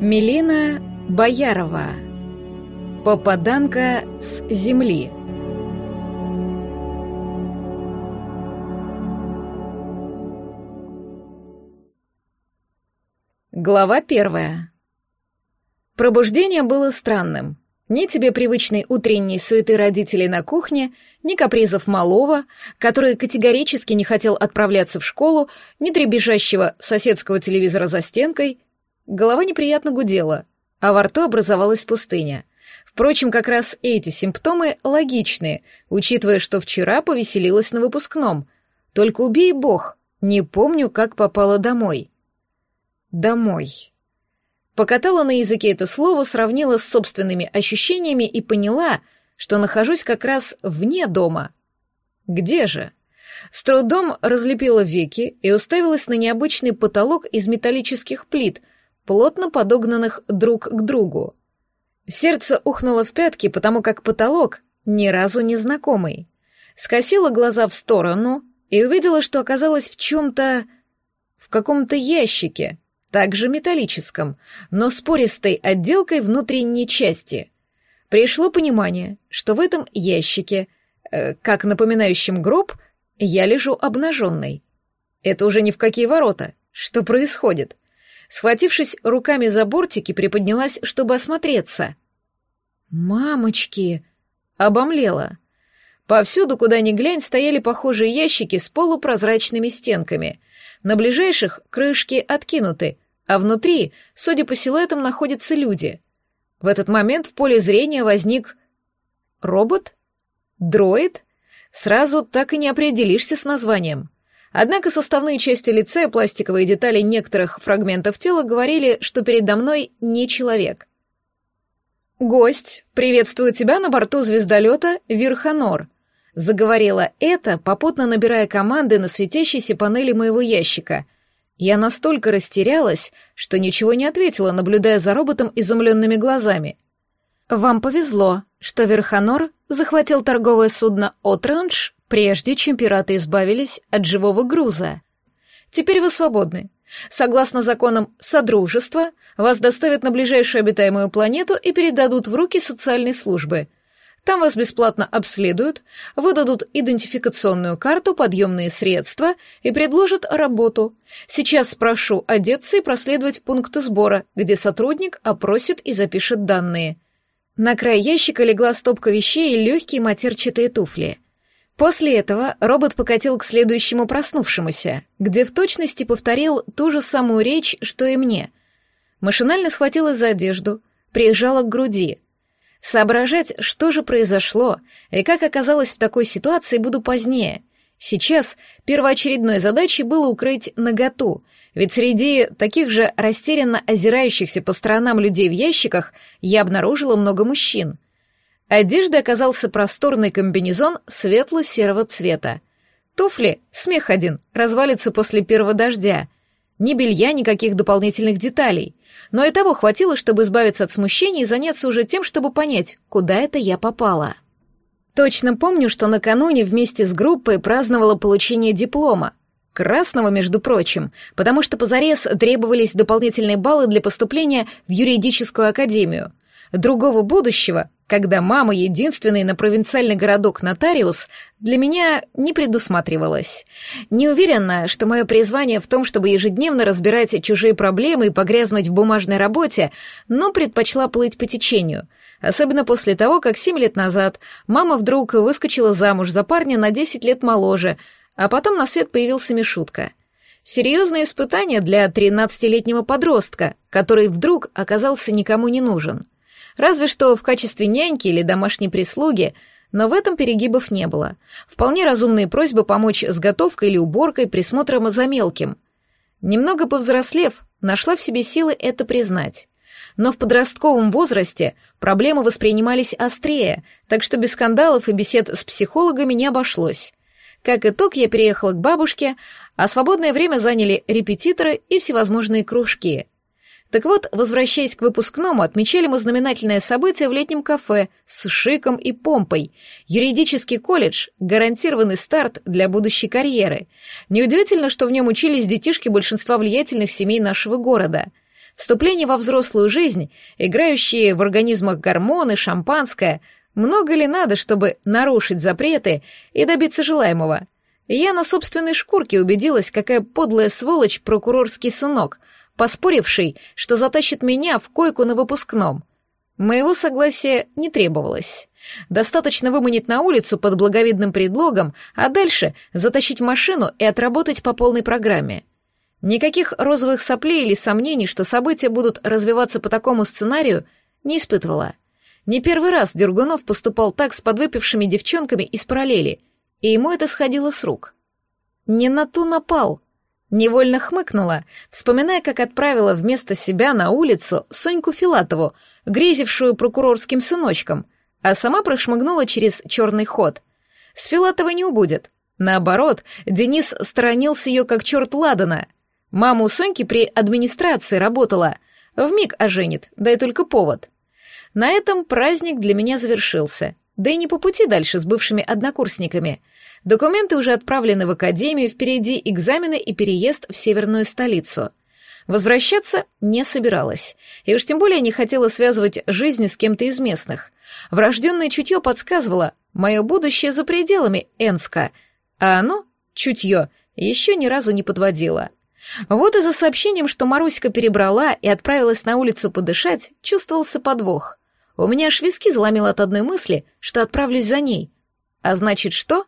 Милена Боярова. Попаданка с земли. Глава первая. Пробуждение было странным. Ни тебе привычной утренней суеты родителей на кухне, ни капризов малого, который категорически не хотел отправляться в школу, ни дребезжащего соседского телевизора за стенкой — Голова неприятно гудела, а во рту образовалась пустыня. Впрочем, как раз эти симптомы логичные, учитывая, что вчера повеселилась на выпускном. Только убей бог, не помню, как попала домой. Домой. Покатала на языке это слово, сравнила с собственными ощущениями и поняла, что нахожусь как раз вне дома. Где же? С трудом разлепила веки и уставилась на необычный потолок из металлических плит — плотно подогнанных друг к другу. Сердце ухнуло в пятки, потому как потолок ни разу не знакомый. Скосила глаза в сторону и увидела, что оказалась в чем-то... в каком-то ящике, также металлическом, но с пористой отделкой внутренней части. Пришло понимание, что в этом ящике, э, как напоминающем гроб, я лежу обнаженной. Это уже ни в какие ворота. Что происходит? Схватившись руками за бортики, приподнялась, чтобы осмотреться. «Мамочки!» — обомлела. Повсюду, куда ни глянь, стояли похожие ящики с полупрозрачными стенками. На ближайших крышки откинуты, а внутри, судя по силуэтам, находятся люди. В этот момент в поле зрения возник... Робот? Дроид? Сразу так и не определишься с названием. Однако составные части лица и пластиковые детали некоторых фрагментов тела говорили, что передо мной не человек. «Гость, приветствую тебя на борту звездолета Вирханор», заговорила это, попутно набирая команды на светящейся панели моего ящика. Я настолько растерялась, что ничего не ответила, наблюдая за роботом изумленными глазами. «Вам повезло, что Верханор захватил торговое судно «Отранж» прежде чем пираты избавились от живого груза. Теперь вы свободны. Согласно законам Содружества, вас доставят на ближайшую обитаемую планету и передадут в руки социальной службы. Там вас бесплатно обследуют, выдадут идентификационную карту, подъемные средства и предложат работу. Сейчас спрошу одеться и проследовать в пункт сбора, где сотрудник опросит и запишет данные. На край ящика легла стопка вещей и легкие матерчатые туфли — После этого робот покатил к следующему проснувшемуся, где в точности повторил ту же самую речь, что и мне. Машинально схватилась за одежду, приезжала к груди. Соображать, что же произошло и как оказалось в такой ситуации, буду позднее. Сейчас первоочередной задачей было укрыть наготу, ведь среди таких же растерянно озирающихся по сторонам людей в ящиках я обнаружила много мужчин — Одеждой оказался просторный комбинезон светло-серого цвета. Туфли, смех один, развалится после первого дождя. Ни белья, никаких дополнительных деталей. Но и того хватило, чтобы избавиться от смущения и заняться уже тем, чтобы понять, куда это я попала. Точно помню, что накануне вместе с группой праздновала получение диплома. Красного, между прочим, потому что позарез требовались дополнительные баллы для поступления в юридическую академию. Другого будущего когда мама единственный на провинциальный городок нотариус, для меня не предусматривалось. Не уверена, что мое призвание в том, чтобы ежедневно разбирать чужие проблемы и погрязнуть в бумажной работе, но предпочла плыть по течению, особенно после того, как семь лет назад мама вдруг выскочила замуж за парня на 10 лет моложе, а потом на свет появился Мишутка. Серьезное испытание для 13-летнего подростка, который вдруг оказался никому не нужен — Разве что в качестве няньки или домашней прислуги, но в этом перегибов не было. Вполне разумные просьбы помочь с готовкой или уборкой, присмотром за мелким. Немного повзрослев, нашла в себе силы это признать. Но в подростковом возрасте проблемы воспринимались острее, так что без скандалов и бесед с психологами не обошлось. Как итог, я переехала к бабушке, а свободное время заняли репетиторы и всевозможные кружки — так вот, возвращаясь к выпускному, отмечали мы знаменательное событие в летнем кафе с шиком и помпой. Юридический колледж — гарантированный старт для будущей карьеры. Неудивительно, что в нем учились детишки большинства влиятельных семей нашего города. Вступление во взрослую жизнь, играющие в организмах гормоны, шампанское. Много ли надо, чтобы нарушить запреты и добиться желаемого? Я на собственной шкурке убедилась, какая подлая сволочь прокурорский сынок, поспоривший, что затащит меня в койку на выпускном. Моего согласия не требовалось. Достаточно выманить на улицу под благовидным предлогом, а дальше затащить машину и отработать по полной программе. Никаких розовых соплей или сомнений, что события будут развиваться по такому сценарию, не испытывала. Не первый раз Дергунов поступал так с подвыпившими девчонками из параллели, и ему это сходило с рук. Не на ту напал. Невольно хмыкнула, вспоминая, как отправила вместо себя на улицу Соньку Филатову, грезившую прокурорским сыночком, а сама прошмыгнула через черный ход. С Филатовой не убудет. Наоборот, Денис сторонился ее как черт ладана — Мама у Соньки при администрации работала. Вмиг оженит, дай только повод. На этом праздник для меня завершился. Да и не по пути дальше с бывшими однокурсниками. Документы уже отправлены в академию, впереди экзамены и переезд в северную столицу. Возвращаться не собиралась. И уж тем более не хотела связывать жизнь с кем-то из местных. Врожденное чутье подсказывало, мое будущее за пределами Энска, а оно, чутье, еще ни разу не подводило. Вот и за сообщением, что Маруська перебрала и отправилась на улицу подышать, чувствовался подвох. У меня аж виски заломило от одной мысли, что отправлюсь за ней. А значит, что?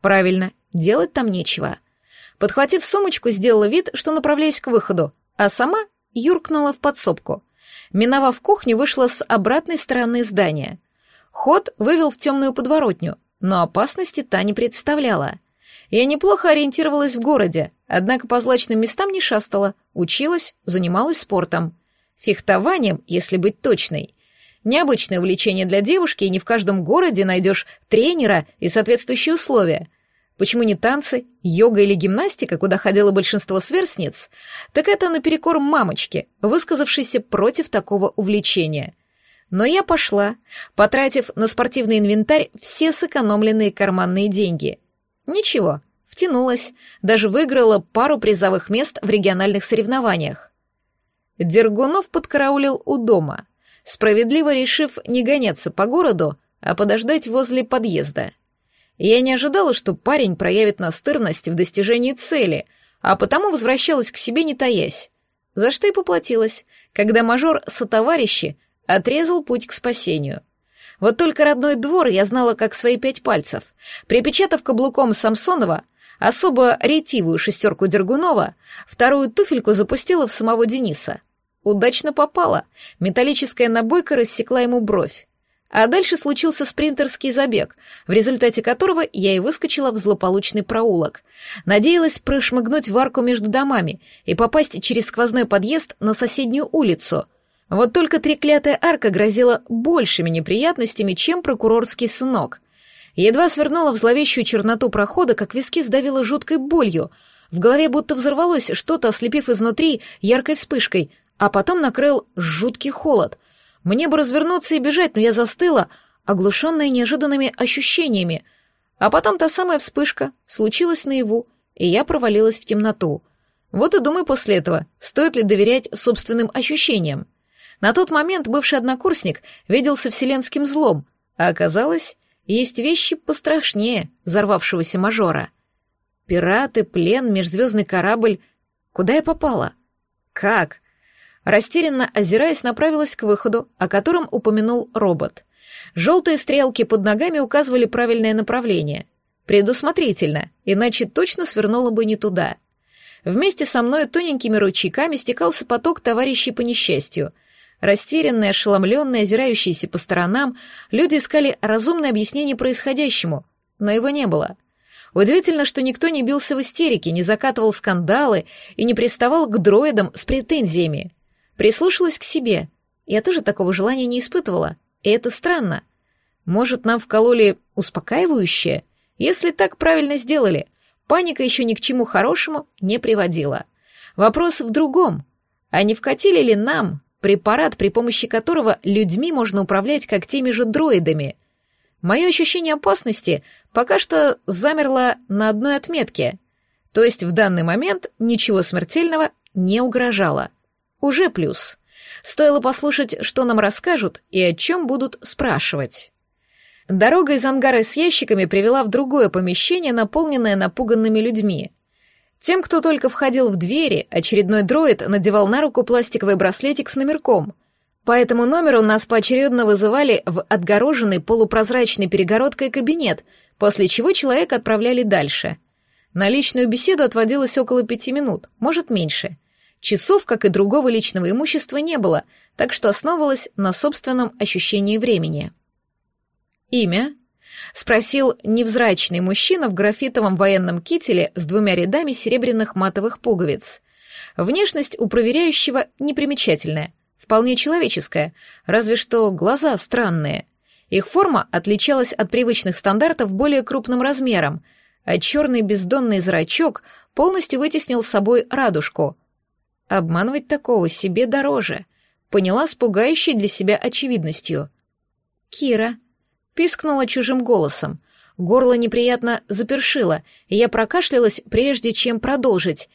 Правильно, делать там нечего. Подхватив сумочку, сделала вид, что направляюсь к выходу, а сама юркнула в подсобку. Миновав кухню, вышла с обратной стороны здания. Ход вывел в темную подворотню, но опасности та не представляла. Я неплохо ориентировалась в городе, однако по злачным местам не шастала, училась, занималась спортом. Фехтованием, если быть точной. Необычное увлечение для девушки, и не в каждом городе найдешь тренера и соответствующие условия. Почему не танцы, йога или гимнастика, куда ходило большинство сверстниц? Так это наперекор мамочке, высказавшейся против такого увлечения. Но я пошла, потратив на спортивный инвентарь все сэкономленные карманные деньги — Ничего, втянулась, даже выиграла пару призовых мест в региональных соревнованиях. Дергунов подкараулил у дома, справедливо решив не гоняться по городу, а подождать возле подъезда. Я не ожидала, что парень проявит настырность в достижении цели, а потому возвращалась к себе не таясь, за что и поплатилась, когда мажор сотоварищи отрезал путь к спасению — вот только родной двор я знала как свои пять пальцев. Припечатав каблуком Самсонова, особо ретивую шестерку Дергунова, вторую туфельку запустила в самого Дениса. Удачно попала. Металлическая набойка рассекла ему бровь. А дальше случился спринтерский забег, в результате которого я и выскочила в злополучный проулок. Надеялась прошмыгнуть в арку между домами и попасть через сквозной подъезд на соседнюю улицу — вот только треклятая арка грозила большими неприятностями, чем прокурорский сынок. Едва свернула в зловещую черноту прохода, как виски сдавило жуткой болью. В голове будто взорвалось что-то, ослепив изнутри яркой вспышкой, а потом накрыл жуткий холод. Мне бы развернуться и бежать, но я застыла, оглушенная неожиданными ощущениями. А потом та самая вспышка случилась наяву, и я провалилась в темноту. Вот и думаю после этого, стоит ли доверять собственным ощущениям. На тот момент бывший однокурсник виделся вселенским злом, а оказалось, есть вещи пострашнее взорвавшегося мажора. Пираты, плен, межзвездный корабль. Куда я попала? Как? Растерянно озираясь, направилась к выходу, о котором упомянул робот. Желтые стрелки под ногами указывали правильное направление. Предусмотрительно, иначе точно свернула бы не туда. Вместе со мной тоненькими ручейками стекался поток товарищей по несчастью — Растерянные, ошеломленные, озирающиеся по сторонам, люди искали разумное объяснение происходящему, но его не было. Удивительно, что никто не бился в истерике, не закатывал скандалы и не приставал к дроидам с претензиями. Прислушалась к себе. Я тоже такого желания не испытывала, и это странно. Может, нам вкололи успокаивающее? Если так правильно сделали, паника еще ни к чему хорошему не приводила. Вопрос в другом. А не вкатили ли нам, препарат, при помощи которого людьми можно управлять как теми же дроидами. Мое ощущение опасности пока что замерло на одной отметке, то есть в данный момент ничего смертельного не угрожало. Уже плюс. Стоило послушать, что нам расскажут и о чем будут спрашивать. Дорога из ангара с ящиками привела в другое помещение, наполненное напуганными людьми. Тем, кто только входил в двери, очередной дроид надевал на руку пластиковый браслетик с номерком. По этому номеру нас поочередно вызывали в отгороженный полупрозрачной перегородкой кабинет, после чего человека отправляли дальше. На личную беседу отводилось около пяти минут, может меньше. Часов, как и другого личного имущества, не было, так что основывалось на собственном ощущении времени. «Имя?» — спросил невзрачный мужчина в графитовом военном кителе с двумя рядами серебряных матовых пуговиц. Внешность у проверяющего непримечательная, вполне человеческая, разве что глаза странные. Их форма отличалась от привычных стандартов более крупным размером, а черный бездонный зрачок полностью вытеснил с собой радужку. Обманывать такого себе дороже, поняла с пугающей для себя очевидностью. «Кира», пискнула чужим голосом. Горло неприятно запершило, и я прокашлялась, прежде чем продолжить.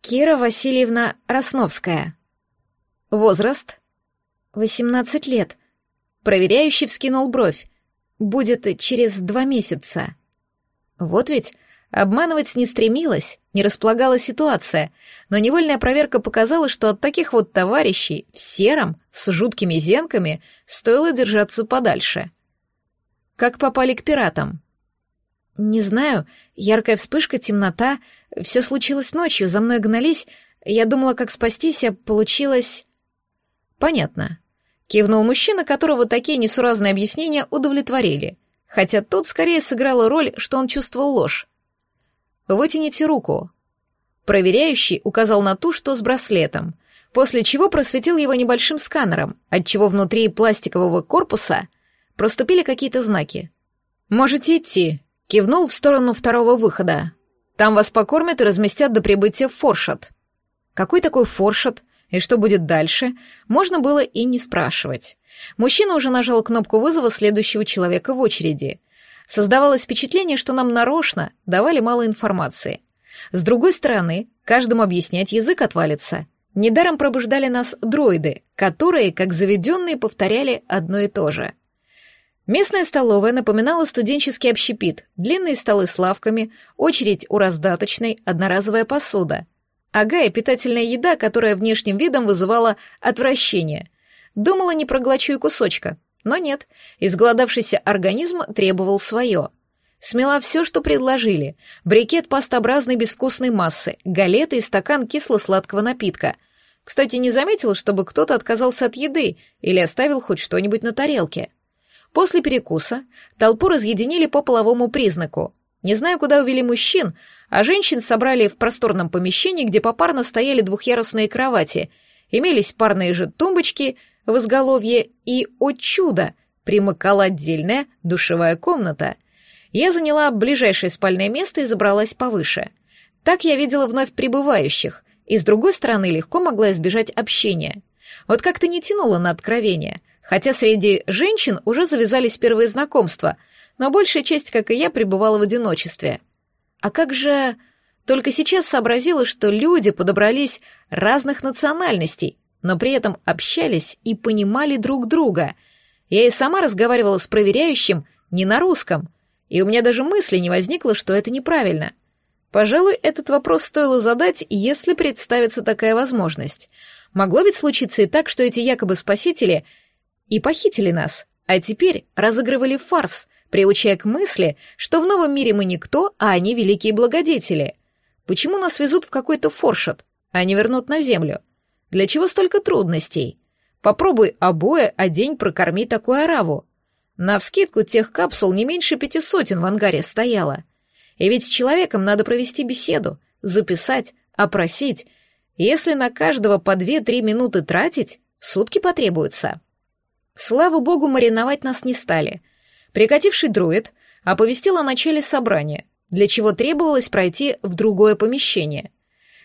«Кира Васильевна Росновская». «Возраст?» «Восемнадцать лет». Проверяющий вскинул бровь. «Будет через два месяца». Вот ведь обманывать не стремилась, не располагала ситуация, но невольная проверка показала, что от таких вот товарищей в сером, с жуткими зенками, стоило держаться подальше. Как попали к пиратам? Не знаю. Яркая вспышка, темнота. Все случилось ночью, за мной гнались. Я думала, как спастись, а получилось... Понятно. Кивнул мужчина, которого такие несуразные объяснения удовлетворили. Хотя тут скорее сыграла роль, что он чувствовал ложь. «Вытяните руку». Проверяющий указал на ту, что с браслетом, после чего просветил его небольшим сканером, отчего внутри пластикового корпуса — проступили какие-то знаки. «Можете идти», — кивнул в сторону второго выхода. «Там вас покормят и разместят до прибытия в Форшот». Какой такой Форшот и что будет дальше, можно было и не спрашивать. Мужчина уже нажал кнопку вызова следующего человека в очереди. Создавалось впечатление, что нам нарочно давали мало информации. С другой стороны, каждому объяснять язык отвалится. Недаром пробуждали нас дроиды, которые, как заведенные, повторяли одно и то же. Местная столовая напоминала студенческий общепит, длинные столы с лавками, очередь у раздаточной, одноразовая посуда. Ага, и питательная еда, которая внешним видом вызывала отвращение. Думала, не проглочу и кусочка. Но нет, изголодавшийся организм требовал свое. Смела все, что предложили. Брикет пастообразной безвкусной массы, галеты и стакан кисло-сладкого напитка. Кстати, не заметила, чтобы кто-то отказался от еды или оставил хоть что-нибудь на тарелке. После перекуса толпу разъединили по половому признаку. Не знаю, куда увели мужчин, а женщин собрали в просторном помещении, где попарно стояли двухъярусные кровати, имелись парные же тумбочки в изголовье и, о чудо, примыкала отдельная душевая комната. Я заняла ближайшее спальное место и забралась повыше. Так я видела вновь прибывающих, и с другой стороны легко могла избежать общения. Вот как-то не тянуло на откровение — хотя среди женщин уже завязались первые знакомства, но большая часть, как и я, пребывала в одиночестве. А как же... Только сейчас сообразила, что люди подобрались разных национальностей, но при этом общались и понимали друг друга. Я и сама разговаривала с проверяющим не на русском, и у меня даже мысли не возникло, что это неправильно. Пожалуй, этот вопрос стоило задать, если представится такая возможность. Могло ведь случиться и так, что эти якобы спасители — и похитили нас, а теперь разыгрывали фарс, приучая к мысли, что в новом мире мы никто, а они великие благодетели. Почему нас везут в какой-то форшот, а не вернут на землю? Для чего столько трудностей? Попробуй обои а день прокорми такую ораву. Навскидку тех капсул не меньше пяти сотен в ангаре стояло. И ведь с человеком надо провести беседу, записать, опросить. Если на каждого по две-три минуты тратить, сутки потребуются. Слава богу, мариновать нас не стали. Прикативший друид оповестил о начале собрания, для чего требовалось пройти в другое помещение.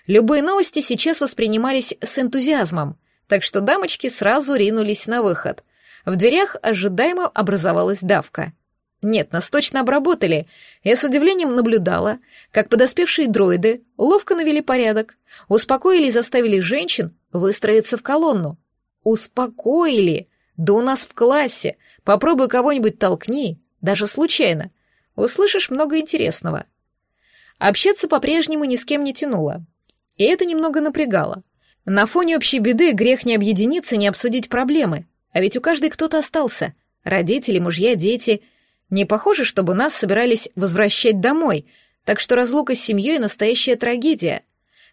Любые новости сейчас воспринимались с энтузиазмом, так что дамочки сразу ринулись на выход. В дверях ожидаемо образовалась давка. Нет, нас точно обработали. Я с удивлением наблюдала, как подоспевшие дроиды ловко навели порядок, успокоили и заставили женщин выстроиться в колонну. Успокоили! Да у нас в классе. Попробуй кого-нибудь толкни, даже случайно. Услышишь много интересного. Общаться по-прежнему ни с кем не тянуло. И это немного напрягало. На фоне общей беды грех не объединиться, не обсудить проблемы. А ведь у каждой кто-то остался. Родители, мужья, дети. Не похоже, чтобы нас собирались возвращать домой, так что разлука с семьей — настоящая трагедия.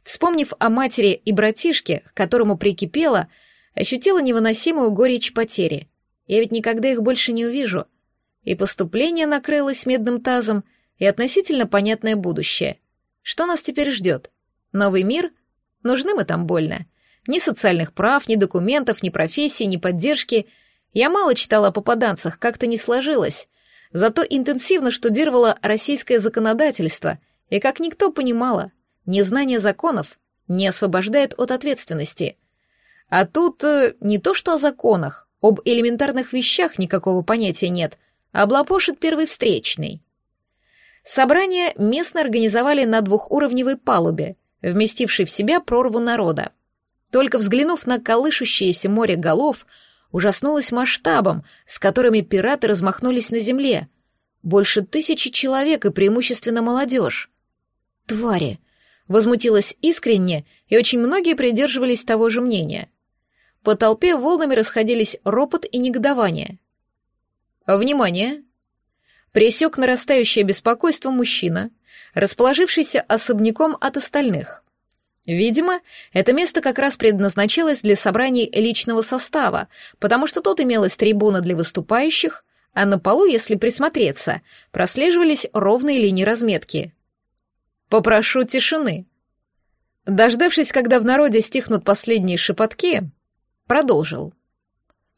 Вспомнив о матери и братишке, к которому прикипела, ощутила невыносимую горечь потери. Я ведь никогда их больше не увижу. И поступление накрылось медным тазом, и относительно понятное будущее. Что нас теперь ждет? Новый мир? Нужны мы там больно. Ни социальных прав, ни документов, ни профессии, ни поддержки. Я мало читала о попаданцах, как-то не сложилось. Зато интенсивно штудировала российское законодательство, и как никто понимала, незнание законов не освобождает от ответственности. А тут э, не то что о законах, об элементарных вещах никакого понятия нет, облапошит первый встречный. Собрание местно организовали на двухуровневой палубе, вместившей в себя прорву народа. Только взглянув на колышущееся море голов, ужаснулась масштабом, с которыми пираты размахнулись на земле. Больше тысячи человек и преимущественно молодежь. «Твари!» — возмутилась искренне, и очень многие придерживались того же мнения. По толпе волнами расходились ропот и негодование. «Внимание!» Пресек нарастающее беспокойство мужчина, расположившийся особняком от остальных. Видимо, это место как раз предназначалось для собраний личного состава, потому что тут имелась трибуна для выступающих, а на полу, если присмотреться, прослеживались ровные линии разметки. «Попрошу тишины». Дождавшись, когда в народе стихнут последние шепотки, продолжил.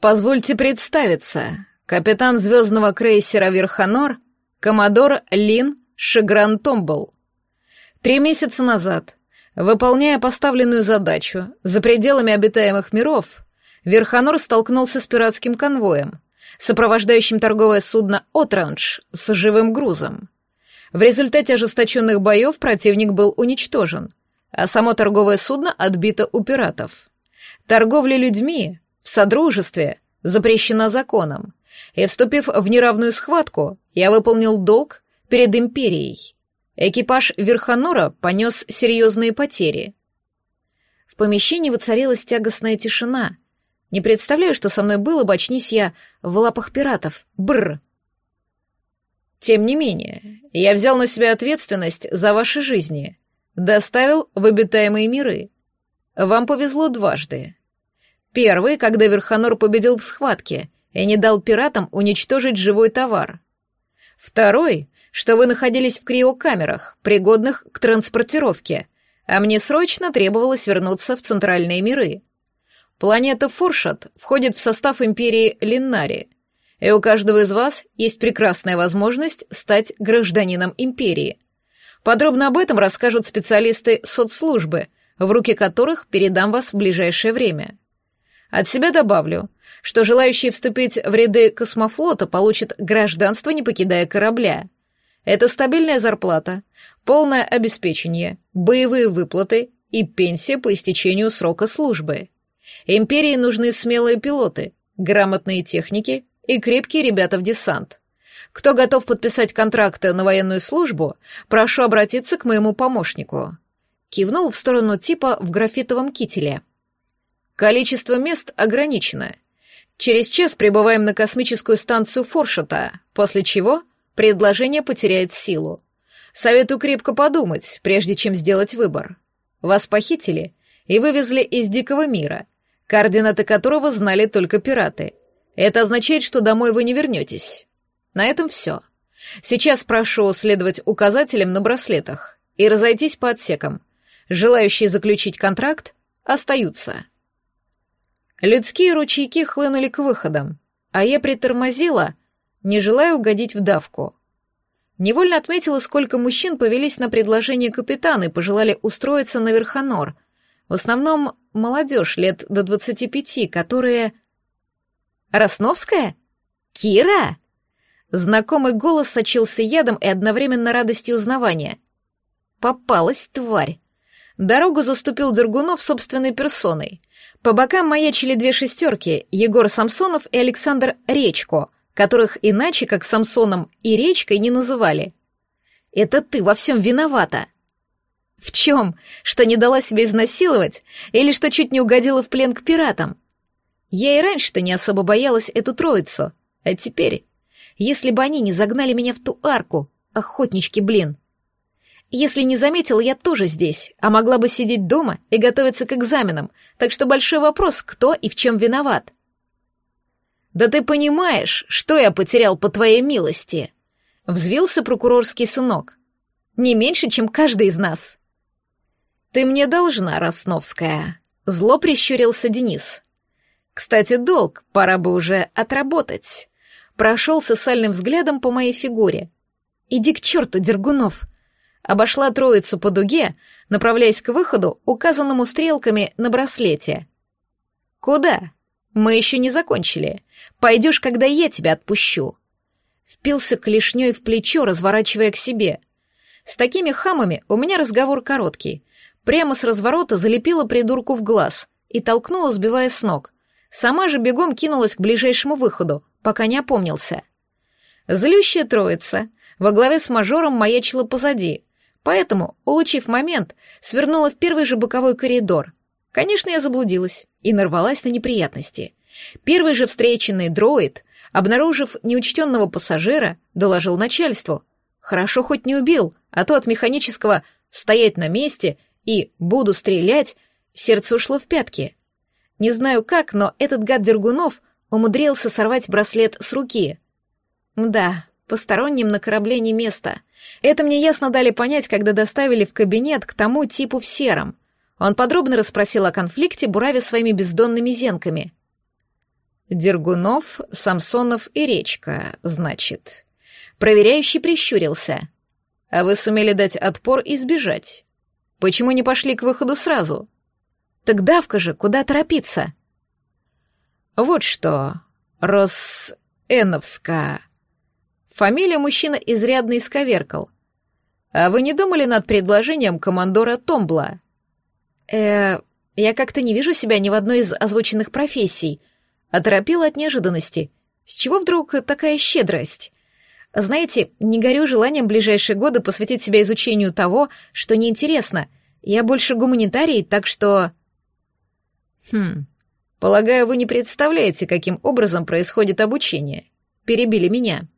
«Позвольте представиться. Капитан звездного крейсера «Верхонор», коммодор Лин Шигран Томбл. Три месяца назад, выполняя поставленную задачу за пределами обитаемых миров, Верхонор столкнулся с пиратским конвоем, сопровождающим торговое судно «Отранж» с живым грузом. В результате ожесточенных боев противник был уничтожен, а само торговое судно отбито у пиратов. Торговля людьми в содружестве запрещена законом, и, вступив в неравную схватку, я выполнил долг перед империей. Экипаж Верхонора понес серьезные потери. В помещении воцарилась тягостная тишина. Не представляю, что со мной было бы, очнись я в лапах пиратов. Бррр. Тем не менее, я взял на себя ответственность за ваши жизни, доставил в обитаемые миры. Вам повезло дважды. Первый, когда Верхонор победил в схватке и не дал пиратам уничтожить живой товар. Второй, что вы находились в криокамерах, пригодных к транспортировке, а мне срочно требовалось вернуться в центральные миры. Планета Форшат входит в состав империи Линнари, и у каждого из вас есть прекрасная возможность стать гражданином империи. Подробно об этом расскажут специалисты соцслужбы, в руки которых передам вас в ближайшее время. От себя добавлю, что желающие вступить в ряды космофлота получат гражданство, не покидая корабля. Это стабильная зарплата, полное обеспечение, боевые выплаты и пенсия по истечению срока службы. Империи нужны смелые пилоты, грамотные техники и крепкие ребята в десант. Кто готов подписать контракты на военную службу, прошу обратиться к моему помощнику. Кивнул в сторону типа в графитовом кителе. Количество мест ограничено. Через час прибываем на космическую станцию Форшета, после чего предложение потеряет силу. Советую крепко подумать, прежде чем сделать выбор. Вас похитили и вывезли из дикого мира, координаты которого знали только пираты. Это означает, что домой вы не вернетесь. На этом все. Сейчас прошу следовать указателям на браслетах и разойтись по отсекам. Желающие заключить контракт остаются. Людские ручейки хлынули к выходам, а я притормозила — не желая угодить в давку. Невольно отметила, сколько мужчин повелись на предложение капитана и пожелали устроиться на Верхонор. В основном молодежь лет до двадцати пяти, которые... «Росновская? Кира?» Знакомый голос сочился ядом и одновременно радостью узнавания. Попалась тварь. Дорогу заступил Дергунов собственной персоной. По бокам маячили две шестерки — Егор Самсонов и Александр Речко, которых иначе, как Самсоном и Речкой, не называли. «Это ты во всем виновата!» «В чем? Что не дала себя изнасиловать? Или что чуть не угодила в плен к пиратам?» Я и раньше-то не особо боялась эту троицу, а теперь, если бы они не загнали меня в ту арку, охотнички, блин, если не заметил, я тоже здесь, а могла бы сидеть дома и готовиться к экзаменам, так что большой вопрос, кто и в чем виноват. «Да ты понимаешь, что я потерял по твоей милости?» — взвился прокурорский сынок. «Не меньше, чем каждый из нас». «Ты мне должна, Росновская», — зло прищурился Денис. «Кстати, долг пора бы уже отработать». Прошел сальным взглядом по моей фигуре. «Иди к черту, Дергунов!» обошла троицу по дуге, направляясь к выходу, указанному стрелками на браслете. «Куда? Мы еще не закончили. Пойдешь, когда я тебя отпущу». Впился клешней в плечо, разворачивая к себе. С такими хамами у меня разговор короткий. Прямо с разворота залепила придурку в глаз и толкнула, сбивая с ног. Сама же бегом кинулась к ближайшему выходу, пока не опомнился. Злющая троица во главе с мажором маячила позади, Поэтому, улучив момент, свернула в первый же боковой коридор. Конечно, я заблудилась и нарвалась на неприятности. Первый же встреченный дроид, обнаружив неучтенного пассажира, доложил начальству. Хорошо хоть не убил, а то от механического «стоять на месте» и «буду стрелять» сердце ушло в пятки. Не знаю как, но этот гад Дергунов умудрился сорвать браслет с руки. Да, посторонним на корабле не место — это мне ясно дали понять, когда доставили в кабинет к тому типу в сером. Он подробно расспросил о конфликте, буравя своими бездонными зенками. «Дергунов, Самсонов и Речка, значит». Проверяющий прищурился. «А вы сумели дать отпор и сбежать. Почему не пошли к выходу сразу?» «Так давка же, куда торопиться?» «Вот что, Рос-Эновска», Фамилию мужчина изрядно исковеркал. «А вы не думали над предложением командора Томбла?» «Э, я как-то не вижу себя ни в одной из озвученных профессий», оторопила от неожиданности. «С чего вдруг такая щедрость?» «Знаете, не горю желанием ближайшие годы посвятить себя изучению того, что неинтересно. Я больше гуманитарий, так что...» «Хм, полагаю, вы не представляете, каким образом происходит обучение. Перебили меня».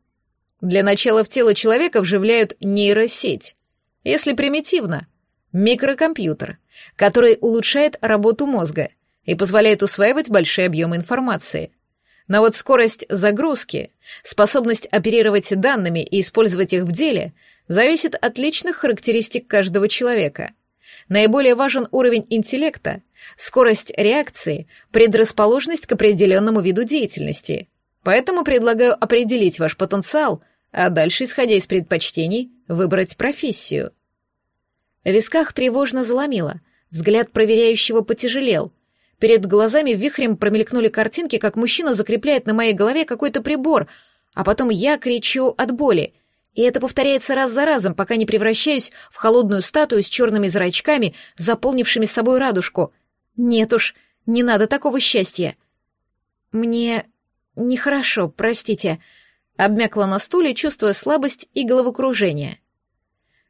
Для начала в тело человека вживляют нейросеть. Если примитивно, микрокомпьютер, который улучшает работу мозга и позволяет усваивать большие объемы информации. Но вот скорость загрузки, способность оперировать данными и использовать их в деле зависит от личных характеристик каждого человека. Наиболее важен уровень интеллекта, скорость реакции, предрасположенность к определенному виду деятельности – Поэтому предлагаю определить ваш потенциал, а дальше, исходя из предпочтений, выбрать профессию. В висках тревожно заломило, взгляд проверяющего потяжелел. Перед глазами вихрем промелькнули картинки, как мужчина закрепляет на моей голове какой-то прибор, а потом я кричу от боли. И это повторяется раз за разом, пока не превращаюсь в холодную статую с черными зрачками, заполнившими собой радужку. Нет уж, не надо такого счастья. Мне «Нехорошо, простите», — обмякла на стуле, чувствуя слабость и головокружение.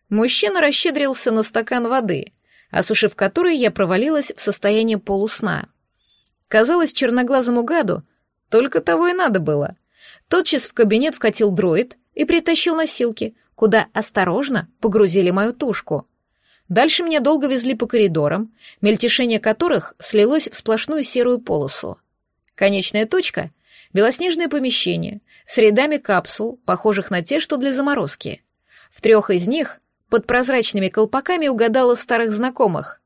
Мужчина расщедрился на стакан воды, осушив который я провалилась в состояние полусна. Казалось, черноглазому гаду только того и надо было. Тотчас в кабинет вкатил дроид и притащил носилки, куда осторожно погрузили мою тушку. Дальше меня долго везли по коридорам, мельтешение которых слилось в сплошную серую полосу. Конечная точка Белоснежное помещение с рядами капсул, похожих на те, что для заморозки. В трех из них под прозрачными колпаками угадала старых знакомых.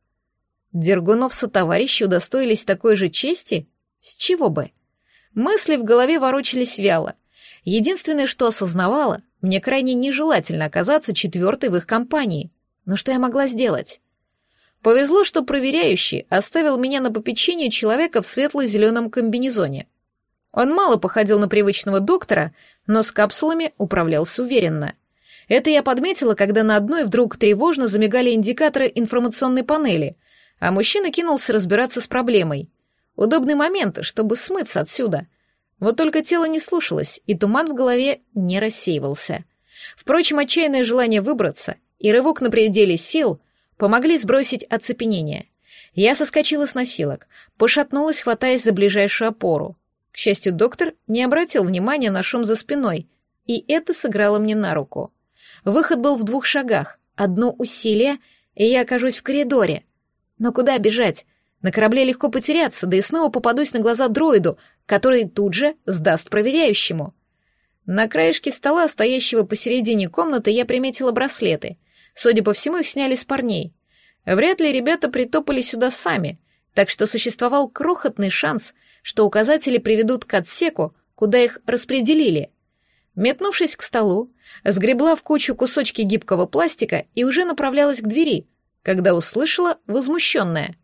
Дергунов со товарищи удостоились такой же чести? С чего бы? Мысли в голове ворочались вяло. Единственное, что осознавала, мне крайне нежелательно оказаться четвертой в их компании. Но что я могла сделать? Повезло, что проверяющий оставил меня на попечение человека в светло-зеленом комбинезоне — Он мало походил на привычного доктора, но с капсулами управлялся уверенно. Это я подметила, когда на одной вдруг тревожно замигали индикаторы информационной панели, а мужчина кинулся разбираться с проблемой. Удобный момент, чтобы смыться отсюда. Вот только тело не слушалось, и туман в голове не рассеивался. Впрочем, отчаянное желание выбраться и рывок на пределе сил помогли сбросить оцепенение. Я соскочила с носилок, пошатнулась, хватаясь за ближайшую опору. К счастью, доктор не обратил внимания на шум за спиной, и это сыграло мне на руку. Выход был в двух шагах, одно усилие, и я окажусь в коридоре. Но куда бежать? На корабле легко потеряться, да и снова попадусь на глаза дроиду, который тут же сдаст проверяющему. На краешке стола, стоящего посередине комнаты, я приметила браслеты. Судя по всему, их сняли с парней. Вряд ли ребята притопали сюда сами, так что существовал крохотный шанс, что указатели приведут к отсеку, куда их распределили. Метнувшись к столу, сгребла в кучу кусочки гибкого пластика и уже направлялась к двери, когда услышала возмущенное.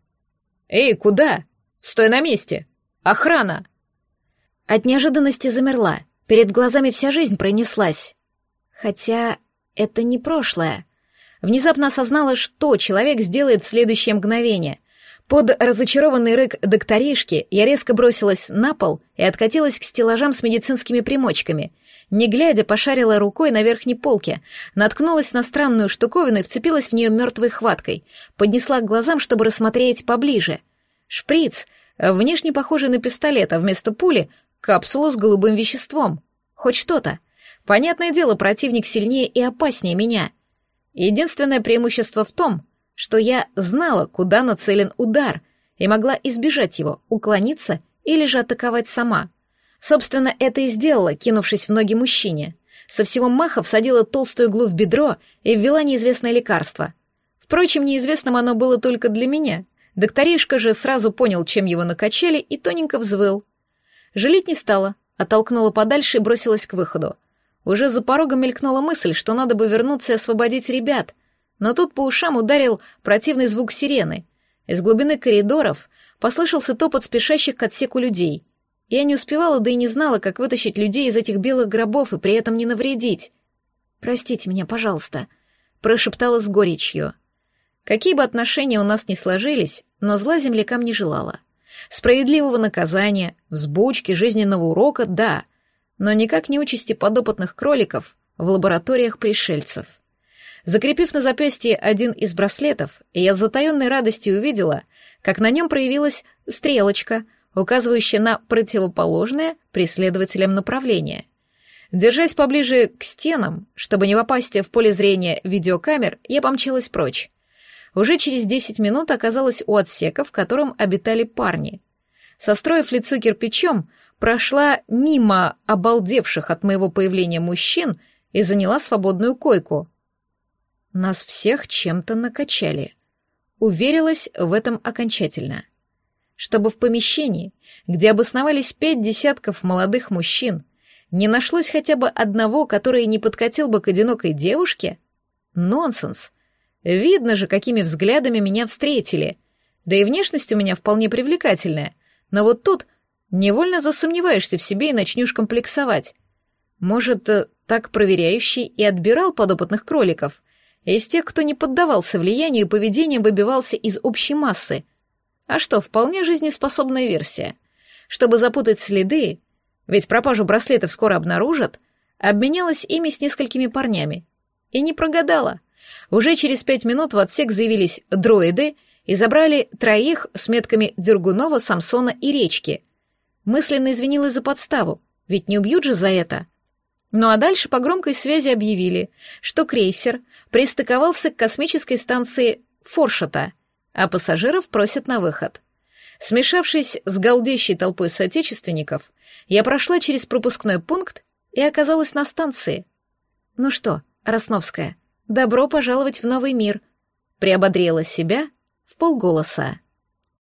«Эй, куда? Стой на месте! Охрана!» От неожиданности замерла, перед глазами вся жизнь пронеслась. Хотя это не прошлое. Внезапно осознала, что человек сделает в следующее мгновение. Под разочарованный рык докторишки я резко бросилась на пол и откатилась к стеллажам с медицинскими примочками. Не глядя, пошарила рукой на верхней полке, наткнулась на странную штуковину и вцепилась в нее мертвой хваткой, поднесла к глазам, чтобы рассмотреть поближе. Шприц, внешне похожий на пистолет, а вместо пули — капсула с голубым веществом. Хоть что-то. Понятное дело, противник сильнее и опаснее меня. Единственное преимущество в том, что я знала, куда нацелен удар, и могла избежать его, уклониться или же атаковать сама. Собственно, это и сделала, кинувшись в ноги мужчине. Со всего маха всадила толстую иглу в бедро и ввела неизвестное лекарство. Впрочем, неизвестным оно было только для меня. Докторишка же сразу понял, чем его накачали, и тоненько взвыл. Жалеть не стала, оттолкнула подальше и бросилась к выходу. Уже за порогом мелькнула мысль, что надо бы вернуться и освободить ребят — но тут по ушам ударил противный звук сирены. Из глубины коридоров послышался топот спешащих к отсеку людей. Я не успевала, да и не знала, как вытащить людей из этих белых гробов и при этом не навредить. «Простите меня, пожалуйста», — прошептала с горечью. Какие бы отношения у нас ни сложились, но зла землякам не желала. Справедливого наказания, взбучки, жизненного урока — да, но никак не участи подопытных кроликов в лабораториях пришельцев. Закрепив на запястье один из браслетов, я с затаенной радостью увидела, как на нем проявилась стрелочка, указывающая на противоположное преследователям направление. Держась поближе к стенам, чтобы не попасть в поле зрения видеокамер, я помчалась прочь. Уже через десять минут оказалась у отсека, в котором обитали парни. Состроив лицо кирпичом, прошла мимо обалдевших от моего появления мужчин и заняла свободную койку — нас всех чем-то накачали. Уверилась в этом окончательно. Чтобы в помещении, где обосновались пять десятков молодых мужчин, не нашлось хотя бы одного, который не подкатил бы к одинокой девушке? Нонсенс. Видно же, какими взглядами меня встретили. Да и внешность у меня вполне привлекательная. Но вот тут невольно засомневаешься в себе и начнешь комплексовать. Может, э, так проверяющий и отбирал подопытных кроликов, из тех, кто не поддавался влиянию и поведением выбивался из общей массы. А что, вполне жизнеспособная версия. Чтобы запутать следы, ведь пропажу браслетов скоро обнаружат, обменялась ими с несколькими парнями. И не прогадала. Уже через пять минут в отсек заявились дроиды и забрали троих с метками Дергунова, Самсона и Речки. Мысленно извинилась за подставу, ведь не убьют же за это. Ну а дальше по громкой связи объявили, что крейсер пристыковался к космической станции Форшета, а пассажиров просят на выход. Смешавшись с галдящей толпой соотечественников, я прошла через пропускной пункт и оказалась на станции. «Ну что, Росновская, добро пожаловать в новый мир», — приободрила себя в полголоса.